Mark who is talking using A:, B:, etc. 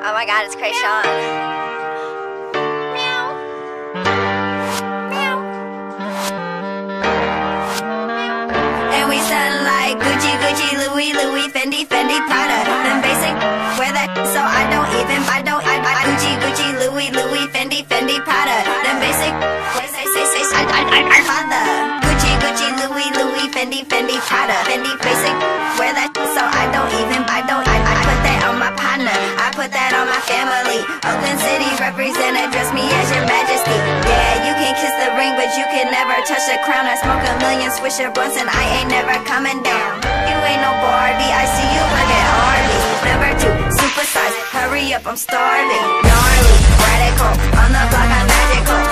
A: Oh my god, it's Kreayshawn. And we sound like Gucci, Gucci, Louis, Louis, Fendi, Fendi, Prada. Them basic, wear that so I don't even, I don't, I, I, Gucci, Gucci, Louis, Louis, Fendi, Fendi, Prada. Them basic, say, say, say, say, I, I, I, father. Gucci, Gucci, Louis, Louis, Fendi, Fendi, Prada. Fendi, basic, wear that so I don't even, Represent, address me as your majesty. Yeah, you can kiss the ring, but you can never touch the crown. I smoke a million swisher blunts and I ain't never coming down. You ain't no Barbie, I see you like at Arby's. Number two, supersize, hurry up, I'm starving. Gnarly, radical, on the block, I'm magical.